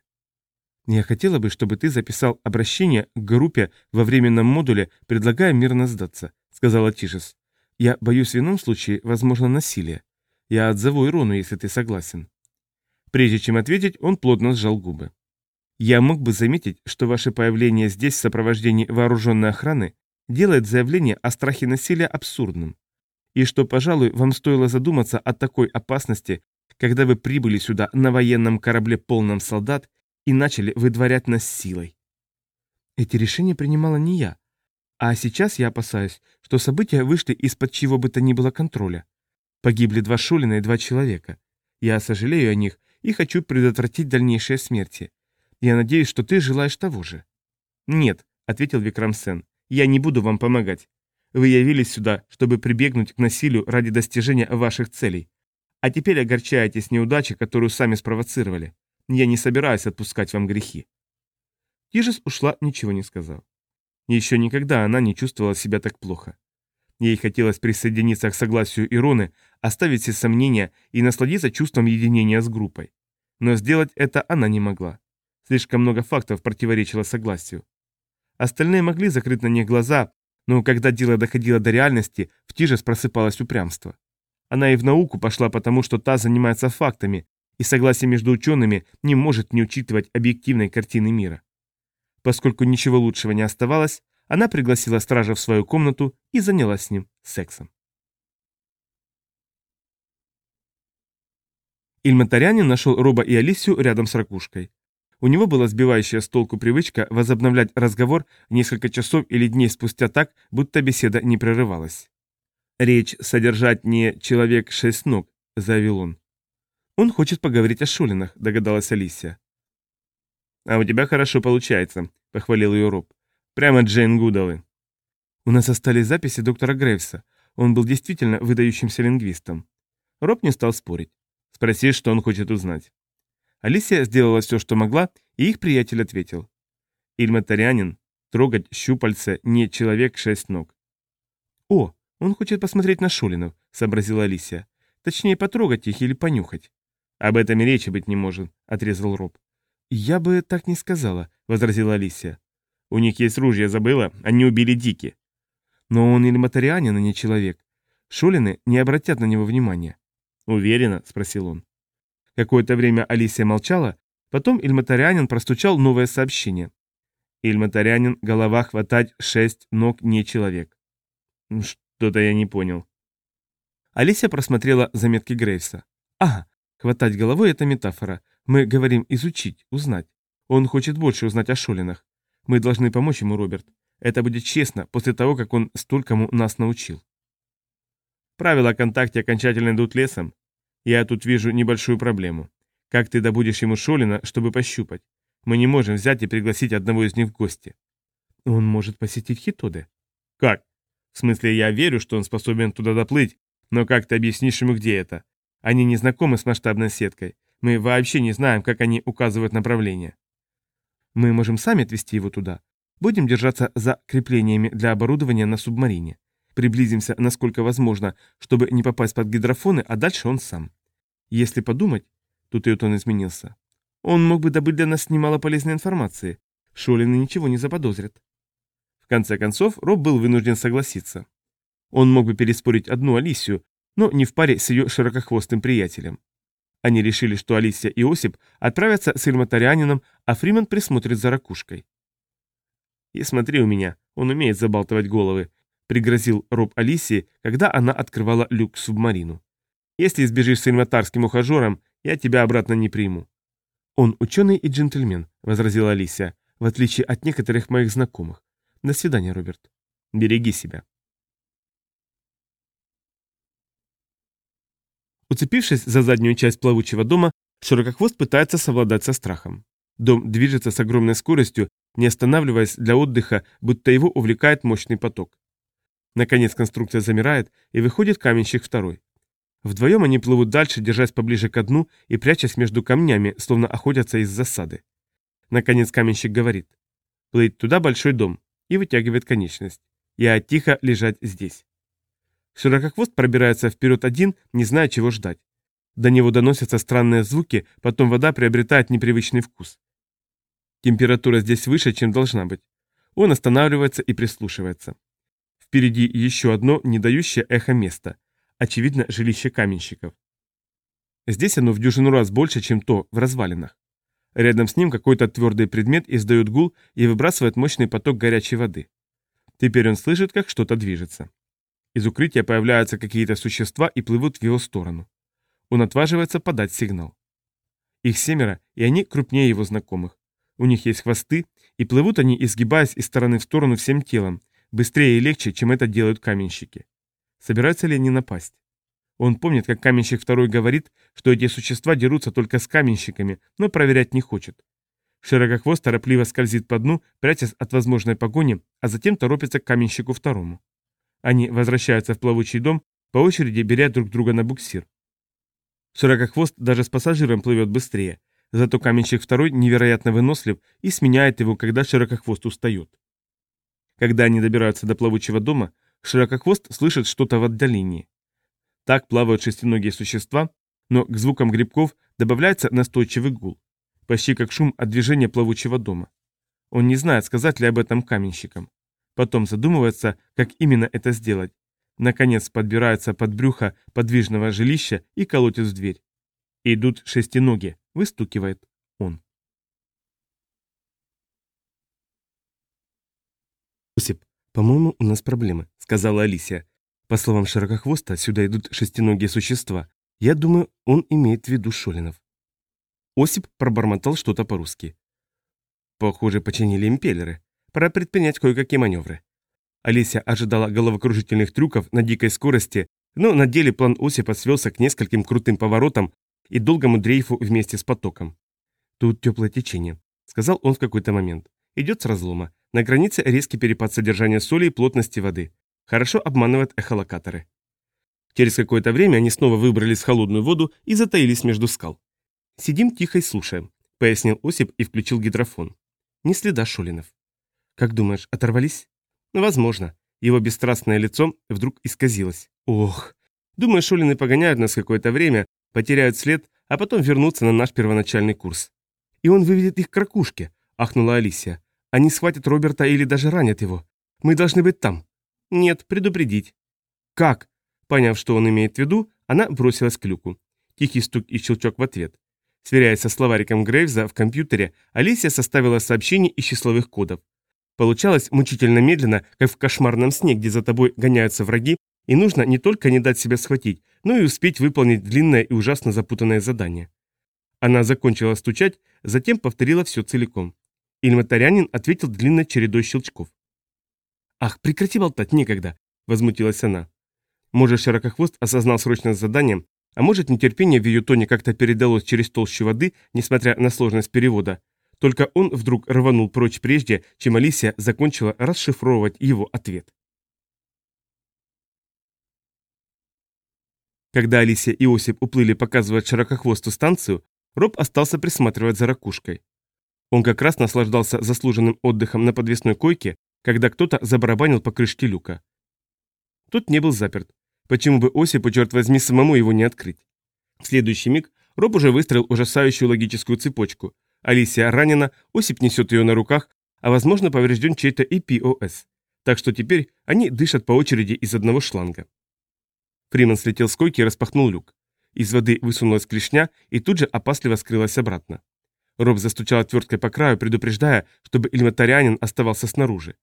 «Я хотела бы, чтобы ты записал обращение к группе во временном модуле, предлагая мирно сдаться», — сказала Тижес. Я боюсь в ином случае, возможно, насилие. Я отзову Ирону, если ты согласен. Прежде чем ответить, он плотно сжал губы. Я мог бы заметить, что ваше появление здесь в сопровождении вооруженной охраны делает заявление о страхе насилия абсурдным. И что, пожалуй, вам стоило задуматься о такой опасности, когда вы прибыли сюда на военном корабле полном солдат и начали выдворять нас силой. Эти решения принимала не я. А сейчас я опасаюсь, что события вышли из-под чего бы то ни было контроля. Погибли два Шулина и два человека. Я сожалею о них и хочу предотвратить дальнейшие смерти. Я надеюсь, что ты желаешь того же». «Нет», — ответил Викрам Сен, — «я не буду вам помогать. Вы явились сюда, чтобы прибегнуть к насилию ради достижения ваших целей. А теперь огорчаетесь неудачи, которую сами спровоцировали. Я не собираюсь отпускать вам грехи». Тижес ушла, ничего не сказав. Еще никогда она не чувствовала себя так плохо. Ей хотелось присоединиться к согласию Ироны, оставить все сомнения и насладиться чувством единения с группой. Но сделать это она не могла. Слишком много фактов противоречило согласию. Остальные могли закрыть на них глаза, но когда дело доходило до реальности, в Тижес просыпалось упрямство. Она и в науку пошла потому, что та занимается фактами, и согласие между учеными не может не учитывать объективной картины мира. Поскольку ничего лучшего не оставалось, она пригласила стража в свою комнату и занялась с ним сексом. Ильматарянин нашел Роба и Алисию рядом с ракушкой. У него была сбивающая с толку привычка возобновлять разговор несколько часов или дней спустя так, будто беседа не прерывалась. «Речь содержать не «человек шесть ног», — заявил он. «Он хочет поговорить о Шулинах», — догадалась Алисия. «А у тебя хорошо получается», — похвалил ее Роб. Прямо Джейн Гудалы. У нас остались записи доктора Грейвса. Он был действительно выдающимся лингвистом. Роб не стал спорить. Спроси, что он хочет узнать. Алисия сделала все, что могла, и их приятель ответил. Ильматарянин, трогать щупальца не человек шесть ног. О, он хочет посмотреть на Шулинов, сообразила Алисия. Точнее, потрогать их или понюхать. Об этом и речи быть не может, отрезал Роб. Я бы так не сказала, возразила Алисия. У них есть ружья, забыла? Они убили Дики. Но он ильматарианин, а не человек. Шулины не обратят на него внимания. Уверена? Спросил он. Какое-то время Алисия молчала, потом Ильматарянин простучал новое сообщение. Ильматарянин, голова хватать, шесть ног не человек. Что-то я не понял. Алисия просмотрела заметки Грейвса. Ага, хватать головой — это метафора. Мы говорим изучить, узнать. Он хочет больше узнать о Шулинах. Мы должны помочь ему, Роберт. Это будет честно, после того, как он столькому нас научил. Правила о контакте окончательно идут лесом. Я тут вижу небольшую проблему. Как ты добудешь ему Шолина, чтобы пощупать? Мы не можем взять и пригласить одного из них в гости. Он может посетить Хитоде. Как? В смысле, я верю, что он способен туда доплыть, но как ты объяснишь ему, где это? Они не знакомы с масштабной сеткой. Мы вообще не знаем, как они указывают направление. Мы можем сами отвезти его туда. Будем держаться за креплениями для оборудования на субмарине. Приблизимся, насколько возможно, чтобы не попасть под гидрофоны, а дальше он сам. Если подумать, тут ее тон изменился, он мог бы добыть для нас немало полезной информации. Шолины ничего не заподозрят. В конце концов, Роб был вынужден согласиться. Он мог бы переспорить одну Алисию, но не в паре с ее широкохвостым приятелем. Они решили, что Алисия и Осип отправятся с Ирматарианином, а Фриман присмотрит за ракушкой. «И смотри у меня, он умеет забалтывать головы», — пригрозил Роб Алисии, когда она открывала люк субмарину. «Если сбежишь с инватарским ухажером, я тебя обратно не приму». «Он ученый и джентльмен», — возразила Алисия, в отличие от некоторых моих знакомых. «До свидания, Роберт. Береги себя». Уцепившись за заднюю часть плавучего дома, широкохвост пытается совладать со страхом. Дом движется с огромной скоростью, не останавливаясь для отдыха, будто его увлекает мощный поток. Наконец конструкция замирает, и выходит каменщик второй. Вдвоем они плывут дальше, держась поближе к дну и прячась между камнями, словно охотятся из засады. Наконец каменщик говорит. Плыть туда большой дом и вытягивает конечность. Я тихо лежать здесь. Широкохвост пробирается вперед один, не зная, чего ждать. До него доносятся странные звуки, потом вода приобретает непривычный вкус. Температура здесь выше, чем должна быть. Он останавливается и прислушивается. Впереди еще одно, не дающее эхо место. Очевидно, жилище каменщиков. Здесь оно в дюжину раз больше, чем то в развалинах. Рядом с ним какой-то твердый предмет издает гул и выбрасывает мощный поток горячей воды. Теперь он слышит, как что-то движется. Из укрытия появляются какие-то существа и плывут в его сторону. Он отваживается подать сигнал. Их семеро, и они крупнее его знакомых. У них есть хвосты, и плывут они, изгибаясь из стороны в сторону всем телом, быстрее и легче, чем это делают каменщики. Собираются ли они напасть? Он помнит, как каменщик второй говорит, что эти существа дерутся только с каменщиками, но проверять не хочет. Широкохвост торопливо скользит по дну, прячась от возможной погони, а затем торопится к каменщику второму. Они возвращаются в плавучий дом, по очереди беря друг друга на буксир. Широкохвост даже с пассажиром плывет быстрее, зато каменщик второй невероятно вынослив и сменяет его, когда широкохвост устает. Когда они добираются до плавучего дома, широкохвост слышит что-то в отдалении. Так плавают шестиногие существа, но к звукам грибков добавляется настойчивый гул, почти как шум от движения плавучего дома. Он не знает, сказать ли об этом каменщикам. Потом задумывается, как именно это сделать, Наконец подбирается под брюхо подвижного жилища и колотит в дверь. Идут шестиноги, выстукивает он. «Осип, по-моему, у нас проблемы», — сказала Алисия. «По словам Широкохвоста, сюда идут шестиногие существа. Я думаю, он имеет в виду Шолинов». Осип пробормотал что-то по-русски. «Похоже, починили импеллеры. Пора предпринять кое-какие маневры. Олеся ожидала головокружительных трюков на дикой скорости, но на деле план Осипа свелся к нескольким крутым поворотам и долгому дрейфу вместе с потоком. «Тут теплое течение», — сказал он в какой-то момент. «Идет с разлома. На границе резкий перепад содержания соли и плотности воды. Хорошо обманывают эхолокаторы». Через какое-то время они снова выбрались в холодную воду и затаились между скал. «Сидим тихо и слушаем», — пояснил Осип и включил гидрофон. «Не следа Шолинов». «Как думаешь, оторвались?» Возможно. Его бесстрастное лицо вдруг исказилось. Ох. Думаю, шулины погоняют нас какое-то время, потеряют след, а потом вернутся на наш первоначальный курс. И он выведет их к ракушке, ахнула Алисия. Они схватят Роберта или даже ранят его. Мы должны быть там. Нет, предупредить. Как? Поняв, что он имеет в виду, она бросилась к люку. Тихий стук и щелчок в ответ. Сверяясь со словариком Грейвза в компьютере, Алисия составила сообщение из числовых кодов. Получалось мучительно медленно, как в кошмарном сне, где за тобой гоняются враги, и нужно не только не дать себя схватить, но и успеть выполнить длинное и ужасно запутанное задание. Она закончила стучать, затем повторила все целиком. Ильматарянин ответил длинной чередой щелчков. «Ах, прекрати болтать, некогда!» – возмутилась она. Может, Широкохвост осознал срочное задание, а может, нетерпение в ее тоне как-то передалось через толщу воды, несмотря на сложность перевода, только он вдруг рванул прочь прежде, чем Алисия закончила расшифровывать его ответ. Когда Алисия и Осип уплыли показывать широкохвостую станцию, Роб остался присматривать за ракушкой. Он как раз наслаждался заслуженным отдыхом на подвесной койке, когда кто-то забарабанил по крышке люка. Тот не был заперт. Почему бы Осипу, черт возьми, самому его не открыть? В следующий миг Роб уже выстроил ужасающую логическую цепочку. Алисия ранена, Осип несет ее на руках, а возможно поврежден чей-то EPOS. Так что теперь они дышат по очереди из одного шланга. Фриман слетел с койки и распахнул люк. Из воды высунулась клешня и тут же опасливо скрылась обратно. Роб застучал отверткой по краю, предупреждая, чтобы элементарианин оставался снаружи.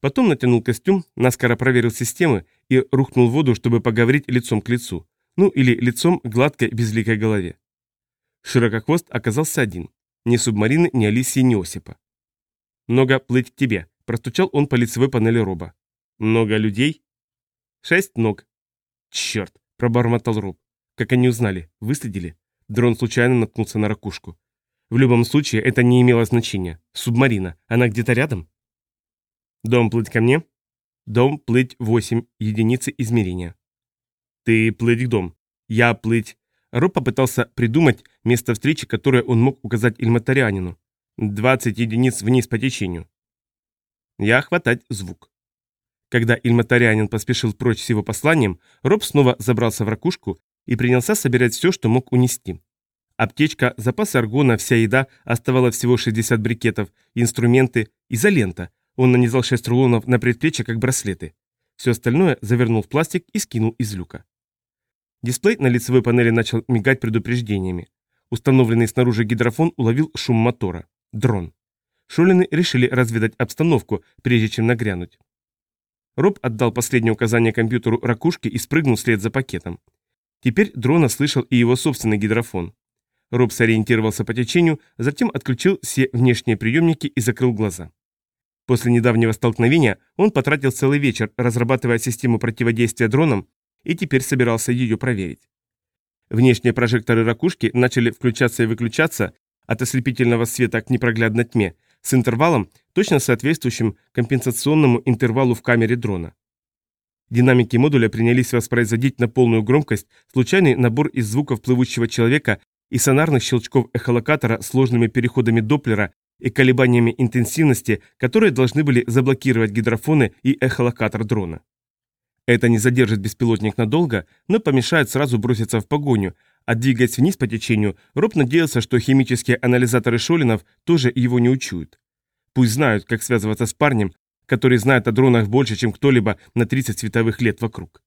Потом натянул костюм, наскоро проверил системы и рухнул в воду, чтобы поговорить лицом к лицу. Ну или лицом к гладкой безликой голове. Широкохвост оказался один. Ни субмарины, ни Алисии, ни Осипа. «Много плыть к тебе», – простучал он по лицевой панели Роба. «Много людей?» «Шесть ног». «Черт», – пробормотал Роб. Как они узнали? Выследили? Дрон случайно наткнулся на ракушку. В любом случае, это не имело значения. Субмарина. Она где-то рядом? Дом плыть ко мне? Дом плыть 8 единицы измерения. Ты плыть к дом. Я плыть Роб попытался придумать место встречи, которое он мог указать Ильматарианину. 20 единиц вниз по течению. Я хватать звук. Когда Ильматарианин поспешил прочь с его посланием, Роб снова забрался в ракушку и принялся собирать все, что мог унести. Аптечка, запасы аргона, вся еда, оставало всего 60 брикетов, инструменты, изолента. Он нанизал 6 рулонов на предплечье, как браслеты. Все остальное завернул в пластик и скинул из люка. Дисплей на лицевой панели начал мигать предупреждениями. Установленный снаружи гидрофон уловил шум мотора. Дрон. Шолины решили разведать обстановку, прежде чем нагрянуть. Роб отдал последнее указание компьютеру ракушки и спрыгнул вслед за пакетом. Теперь дрона слышал и его собственный гидрофон. Роб сориентировался по течению, затем отключил все внешние приемники и закрыл глаза. После недавнего столкновения он потратил целый вечер, разрабатывая систему противодействия дронам, и теперь собирался ее проверить. Внешние прожекторы ракушки начали включаться и выключаться от ослепительного света к непроглядной тьме с интервалом, точно соответствующим компенсационному интервалу в камере дрона. Динамики модуля принялись воспроизводить на полную громкость случайный набор из звуков плывущего человека и сонарных щелчков эхолокатора сложными переходами Доплера и колебаниями интенсивности, которые должны были заблокировать гидрофоны и эхолокатор дрона. Это не задержит беспилотник надолго, но помешает сразу броситься в погоню, а двигаясь вниз по течению, Роб надеялся, что химические анализаторы Шолинов тоже его не учуют. Пусть знают, как связываться с парнем, который знает о дронах больше, чем кто-либо на 30 световых лет вокруг.